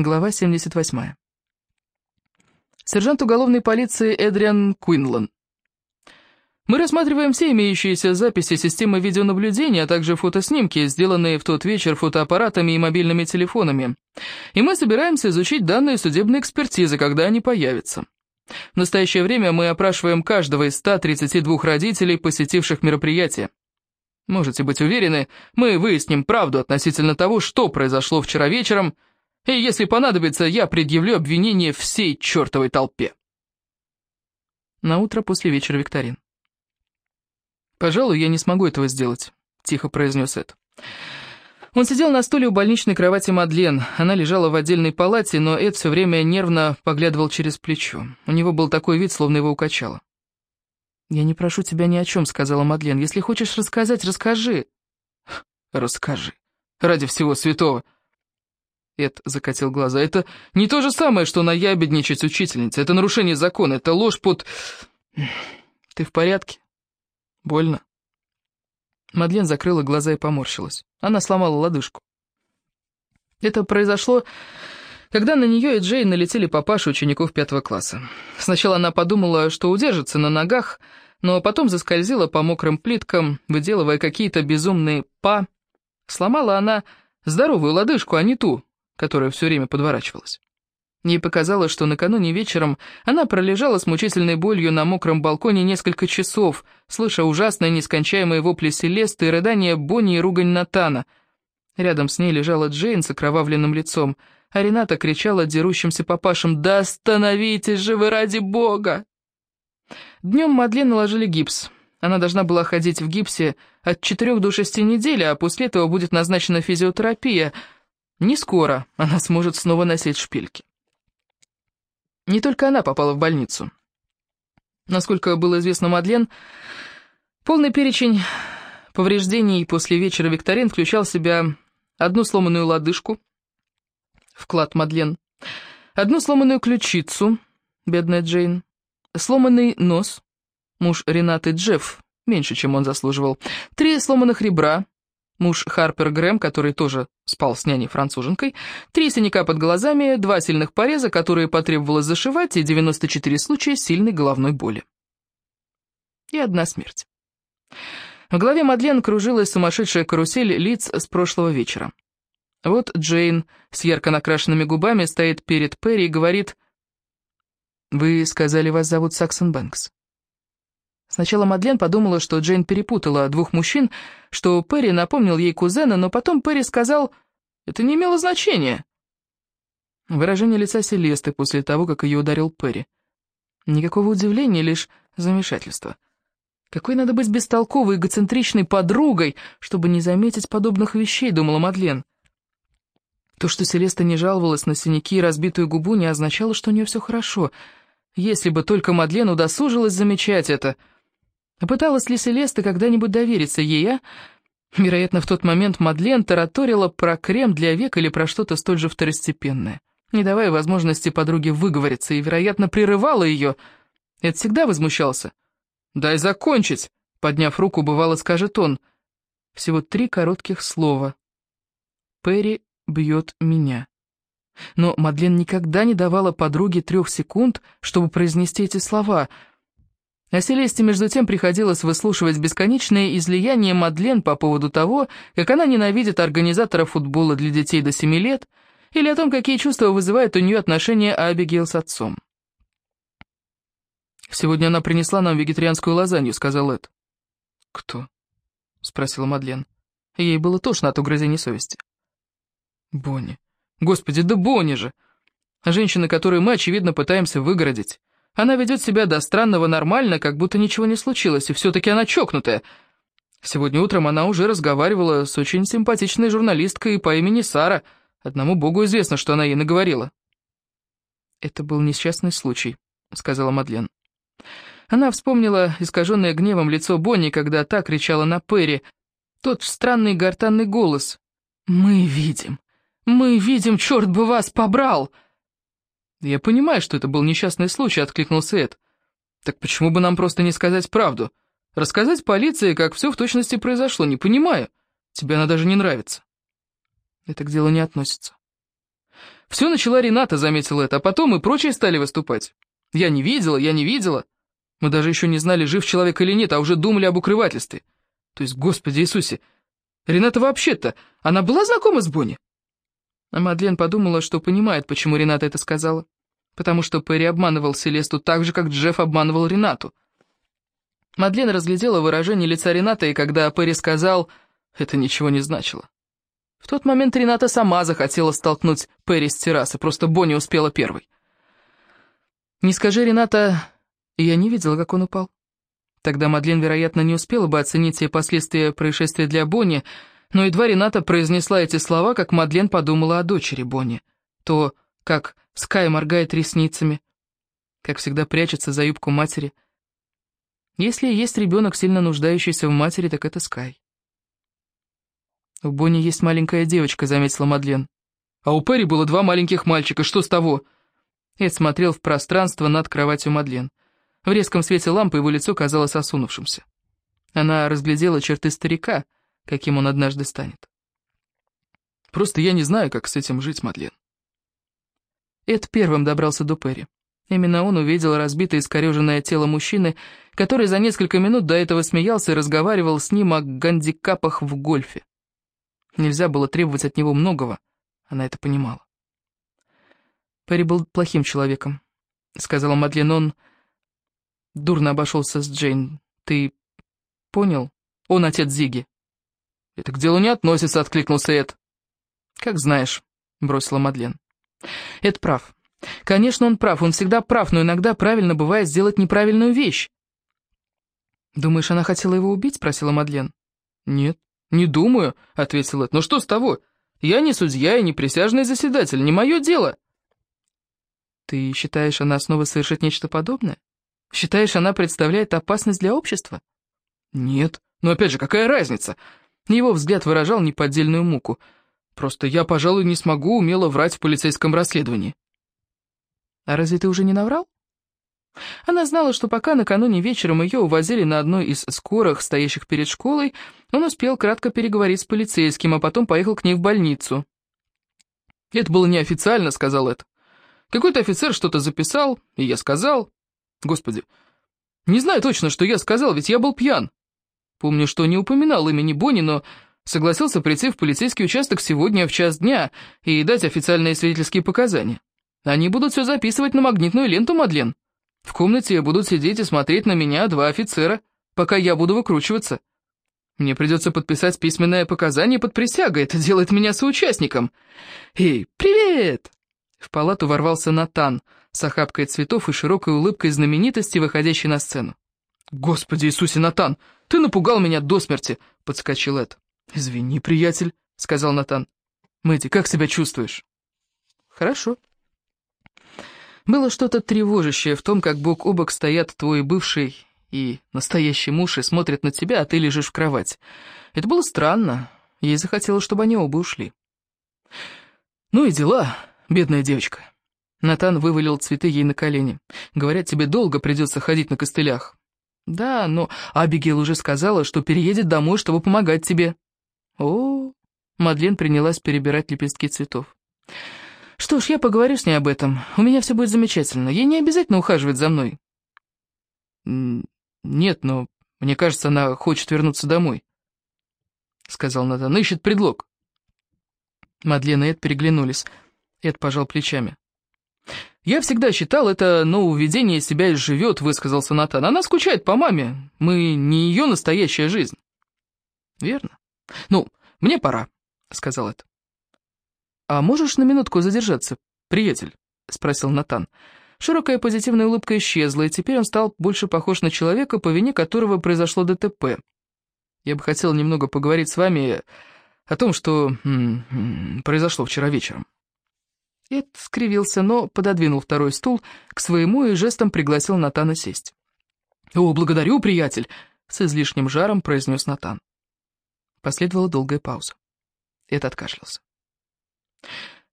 Глава 78. Сержант уголовной полиции Эдриан Куинлан. Мы рассматриваем все имеющиеся записи системы видеонаблюдения, а также фотоснимки, сделанные в тот вечер фотоаппаратами и мобильными телефонами. И мы собираемся изучить данные судебной экспертизы, когда они появятся. В настоящее время мы опрашиваем каждого из 132 родителей, посетивших мероприятие. Можете быть уверены, мы выясним правду относительно того, что произошло вчера вечером – и если понадобится, я предъявлю обвинение всей чертовой толпе. На утро после вечера викторин. «Пожалуй, я не смогу этого сделать», — тихо произнес Эд. Он сидел на стуле у больничной кровати Мадлен. Она лежала в отдельной палате, но Эд все время нервно поглядывал через плечо. У него был такой вид, словно его укачало. «Я не прошу тебя ни о чем», — сказала Мадлен. «Если хочешь рассказать, расскажи». «Расскажи. Ради всего святого». Эд закатил глаза. «Это не то же самое, что наябедничать учительница. Это нарушение закона, это ложь под... Ты в порядке? Больно?» Мадлен закрыла глаза и поморщилась. Она сломала лодыжку. Это произошло, когда на нее и Джейн налетели папаши учеников пятого класса. Сначала она подумала, что удержится на ногах, но потом заскользила по мокрым плиткам, выделывая какие-то безумные «па». Сломала она здоровую лодыжку, а не ту, которая все время подворачивалась. Ей показалось, что накануне вечером она пролежала с мучительной болью на мокром балконе несколько часов, слыша ужасные нескончаемые вопли Селесты и рыдания Бонни и ругань Натана. Рядом с ней лежала Джейн с окровавленным лицом, а Рената кричала дерущимся папашам «Да остановитесь же вы ради бога!» Днем Мадлен наложили гипс. Она должна была ходить в гипсе от четырех до шести недель, а после этого будет назначена физиотерапия – не скоро она сможет снова носить шпильки. Не только она попала в больницу. Насколько было известно Мадлен, полный перечень повреждений после вечера викторин включал в себя одну сломанную лодыжку, вклад Мадлен, одну сломанную ключицу, бедная Джейн, сломанный нос, муж Ренаты Джефф, меньше, чем он заслуживал, три сломанных ребра, муж Харпер Грэм, который тоже спал с няней-француженкой, три синяка под глазами, два сильных пореза, которые потребовалось зашивать, и 94 случая сильной головной боли. И одна смерть. В голове Мадлен кружилась сумасшедшая карусель лиц с прошлого вечера. Вот Джейн с ярко накрашенными губами стоит перед Перри и говорит, «Вы сказали, вас зовут Саксон Бэнкс». Сначала Мадлен подумала, что Джейн перепутала двух мужчин, что Перри напомнил ей кузена, но потом Перри сказал, это не имело значения. Выражение лица Селесты после того, как ее ударил Перри. Никакого удивления, лишь замешательство. Какой надо быть бестолковой, эгоцентричной подругой, чтобы не заметить подобных вещей, думала Мадлен. То, что Селеста не жаловалась на синяки и разбитую губу, не означало, что у нее все хорошо. Если бы только Мадлен удосужилась замечать это — Пыталась ли Селеста когда-нибудь довериться ей, а? Вероятно, в тот момент Мадлен тараторила про крем для век или про что-то столь же второстепенное, не давая возможности подруге выговориться, и, вероятно, прерывала ее. Это всегда возмущался. «Дай закончить!» — подняв руку, бывало, скажет он. Всего три коротких слова. «Перри бьет меня». Но Мадлен никогда не давала подруге трех секунд, чтобы произнести эти слова — а Селесте, между тем, приходилось выслушивать бесконечные излияния Мадлен по поводу того, как она ненавидит организатора футбола для детей до семи лет, или о том, какие чувства вызывает у нее отношения Абигейл с отцом. «Сегодня она принесла нам вегетарианскую лазанью», — сказал Эд. «Кто?» — спросила Мадлен. Ей было тошно от угрызений совести. «Бонни. Господи, да Бонни же! Женщина, которую мы, очевидно, пытаемся выгородить. Она ведет себя до странного нормально, как будто ничего не случилось, и все-таки она чокнутая. Сегодня утром она уже разговаривала с очень симпатичной журналисткой по имени Сара. Одному богу известно, что она ей наговорила. «Это был несчастный случай», — сказала Мадлен. Она вспомнила искаженное гневом лицо Бонни, когда та кричала на Перри. Тот странный гортанный голос. «Мы видим! Мы видим, черт бы вас побрал!» «Я понимаю, что это был несчастный случай», — откликнулся Эд. «Так почему бы нам просто не сказать правду? Рассказать полиции, как все в точности произошло, не понимаю. Тебе она даже не нравится». Это к делу не относится. Все начала Рената, заметила это, а потом и прочие стали выступать. Я не видела, я не видела. Мы даже еще не знали, жив человек или нет, а уже думали об укрывательстве. То есть, Господи Иисусе, Рената вообще-то, она была знакома с Бонни? А Мадлен подумала, что понимает, почему Рената это сказала. Потому что Перри обманывал Селесту так же, как Джефф обманывал Ренату. Мадлен разглядела выражение лица Рената, и когда Перри сказал, это ничего не значило. В тот момент Рената сама захотела столкнуть Перри с террасы, просто Бонни успела первой. Не скажи, Рената, я не видела, как он упал. Тогда Мадлен, вероятно, не успела бы оценить все последствия происшествия для Бонни, но едва Рената произнесла эти слова, как Мадлен подумала о дочери Бонни. То, как Скай моргает ресницами, как всегда прячется за юбку матери. Если есть ребенок, сильно нуждающийся в матери, так это Скай. «У Бонни есть маленькая девочка», — заметила Мадлен. «А у Перри было два маленьких мальчика, что с того?» Эд смотрел в пространство над кроватью Мадлен. В резком свете лампы его лицо казалось осунувшимся. Она разглядела черты старика, каким он однажды станет. «Просто я не знаю, как с этим жить, Мадлен». Эд первым добрался до Перри. Именно он увидел разбитое искореженное тело мужчины, который за несколько минут до этого смеялся и разговаривал с ним о гандикапах в гольфе. Нельзя было требовать от него многого, она это понимала. Перри был плохим человеком, сказала Мадлен, он дурно обошелся с Джейн. Ты понял? Он отец Зиги. Это к делу не относится, откликнулся Эд. Как знаешь, бросила Мадлен. Эд прав. Конечно, он прав, он всегда прав, но иногда правильно бывает сделать неправильную вещь. «Думаешь, она хотела его убить?» — спросила Мадлен. «Нет». «Не думаю», — ответил Эд. «Но что с того? Я не судья и не присяжный заседатель, не мое дело». «Ты считаешь, она снова совершит нечто подобное? Считаешь, она представляет опасность для общества?» «Нет. Но опять же, какая разница?» Его взгляд выражал неподдельную муку. «Просто я, пожалуй, не смогу умело врать в полицейском расследовании». «А разве ты уже не наврал?» Она знала, что пока накануне вечером ее увозили на одной из скорых, стоящих перед школой, он успел кратко переговорить с полицейским, а потом поехал к ней в больницу. «Это было неофициально», — сказал Эд. «Какой-то офицер что-то записал, и я сказал...» «Господи, не знаю точно, что я сказал, ведь я был пьян. Помню, что не упоминал имени Бонни, но согласился прийти в полицейский участок сегодня в час дня и дать официальные свидетельские показания. Они будут все записывать на магнитную ленту, Мадлен». В комнате будут сидеть и смотреть на меня два офицера, пока я буду выкручиваться. Мне придется подписать письменное показание под присягой, это делает меня соучастником. Эй, привет!» В палату ворвался Натан с охапкой цветов и широкой улыбкой знаменитости, выходящей на сцену. «Господи Иисусе, Натан, ты напугал меня до смерти!» — подскочил Эд. «Извини, приятель», — сказал Натан. «Мэдди, как себя чувствуешь?» «Хорошо», было что-то тревожащее в том, как бок о бок стоят твой бывший и настоящий муж и смотрят на тебя, а ты лежишь в кровать. Это было странно. Ей захотелось, чтобы они оба ушли. «Ну и дела, бедная девочка». Натан вывалил цветы ей на колени. «Говорят, тебе долго придется ходить на костылях». «Да, но Абигейл уже сказала, что переедет домой, чтобы помогать тебе». «О!» Мадлен принялась перебирать лепестки цветов. Что ж, я поговорю с ней об этом. У меня все будет замечательно. Ей не обязательно ухаживать за мной. Нет, но мне кажется, она хочет вернуться домой. Сказал Натан. Ищет предлог. Мадлен и Эд переглянулись. Эд пожал плечами. «Я всегда считал, это нововведение себя изживет», — высказался Натан. «Она скучает по маме. Мы не ее настоящая жизнь». «Верно. Ну, мне пора», — сказал Эд. «А можешь на минутку задержаться, приятель?» — спросил Натан. Широкая позитивная улыбка исчезла, и теперь он стал больше похож на человека, по вине которого произошло ДТП. «Я бы хотел немного поговорить с вами о том, что м -м, произошло вчера вечером». Эд скривился, но пододвинул второй стул к своему и жестом пригласил Натана сесть. «О, благодарю, приятель!» — с излишним жаром произнес Натан. Последовала долгая пауза. Эд откашлялся.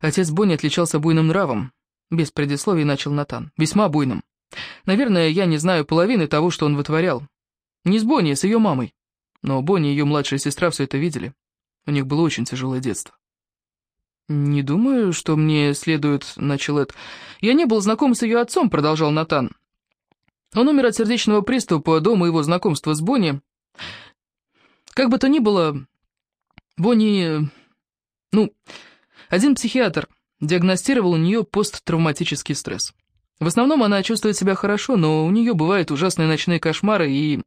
Отец Бонни отличался буйным нравом. Без предисловий начал Натан. Весьма буйным. Наверное, я не знаю половины того, что он вытворял. Не с Бонни, а с ее мамой. Но Бонни и ее младшая сестра все это видели. У них было очень тяжелое детство. «Не думаю, что мне следует...» — начал Эд. «Я не был знаком с ее отцом», — продолжал Натан. «Он умер от сердечного приступа до моего знакомства с Бонни. Как бы то ни было, Бонни... Ну, один психиатр диагностировал у нее посттравматический стресс. В основном она чувствует себя хорошо, но у нее бывают ужасные ночные кошмары и...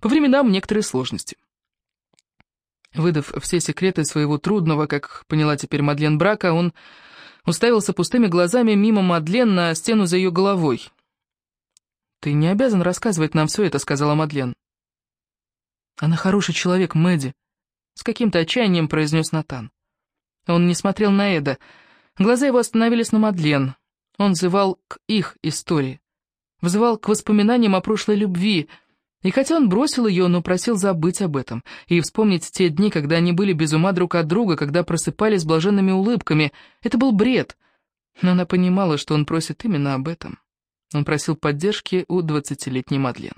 по временам некоторые сложности. Выдав все секреты своего трудного, как поняла теперь Мадлен брака, он уставился пустыми глазами мимо Мадлен на стену за ее головой. «Ты не обязан рассказывать нам все это», — сказала Мадлен. «Она хороший человек, Мэдди», — с каким-то отчаянием произнес Натан. Он не смотрел на Эда. Глаза его остановились на Мадлен. Он взывал к их истории. Взывал к воспоминаниям о прошлой любви — и хотя он бросил ее, но просил забыть об этом и вспомнить те дни, когда они были без ума друг от друга, когда просыпались с блаженными улыбками. Это был бред. Но она понимала, что он просит именно об этом. Он просил поддержки у двадцатилетней Мадлен.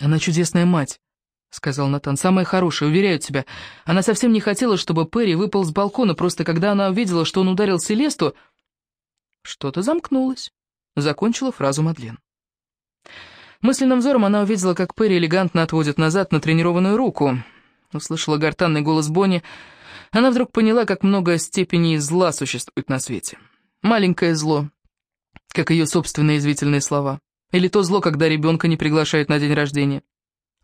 «Она чудесная мать», — сказал Натан, — «самая хорошая, уверяю тебя. Она совсем не хотела, чтобы Перри выпал с балкона, просто когда она увидела, что он ударил Селесту...» Что-то замкнулось, — закончила фразу Мадлен. Мысленным взором она увидела, как Перри элегантно отводит назад натренированную руку. Услышала гортанный голос Бонни. Она вдруг поняла, как много степеней зла существует на свете. Маленькое зло, как ее собственные извительные слова. Или то зло, когда ребенка не приглашают на день рождения.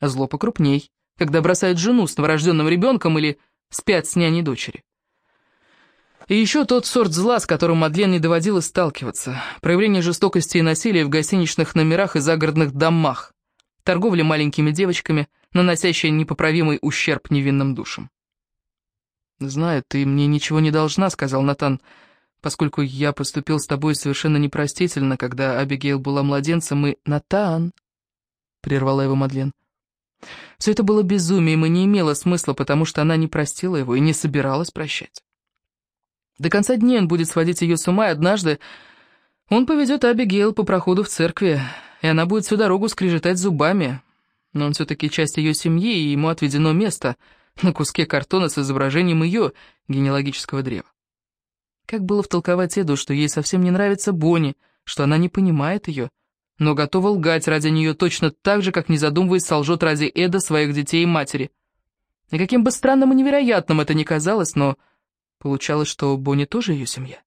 А зло покрупней, когда бросают жену с новорожденным ребенком или спят с няней дочери. И еще тот сорт зла, с которым Мадлен не доводилось сталкиваться. Проявление жестокости и насилия в гостиничных номерах и загородных домах. Торговля маленькими девочками, наносящая непоправимый ущерб невинным душам. «Знаю, ты мне ничего не должна», — сказал Натан, «поскольку я поступил с тобой совершенно непростительно, когда Абигейл была младенцем, и...» «Натан!» — прервала его Мадлен. Все это было безумием и не имело смысла, потому что она не простила его и не собиралась прощать. До конца дней он будет сводить ее с ума, и однажды он поведет Абигейл по проходу в церкви, и она будет всю дорогу скрежетать зубами. Но он все-таки часть ее семьи, и ему отведено место на куске картона с изображением ее генеалогического древа. Как было втолковать Эду, что ей совсем не нравится Бонни, что она не понимает ее, но готова лгать ради нее точно так же, как не задумываясь солжет ради Эда своих детей и матери. И каким бы странным и невероятным это ни казалось, но Получалось, что Бонни тоже ее семья.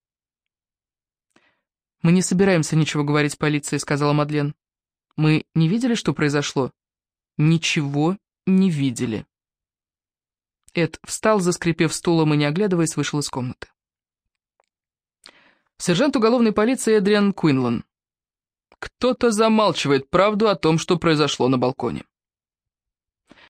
«Мы не собираемся ничего говорить полиции», — сказала Мадлен. «Мы не видели, что произошло?» «Ничего не видели». Эд встал, заскрипев стулом и, не оглядываясь, вышел из комнаты. Сержант уголовной полиции Эдриан Куинлан. Кто-то замалчивает правду о том, что произошло на балконе.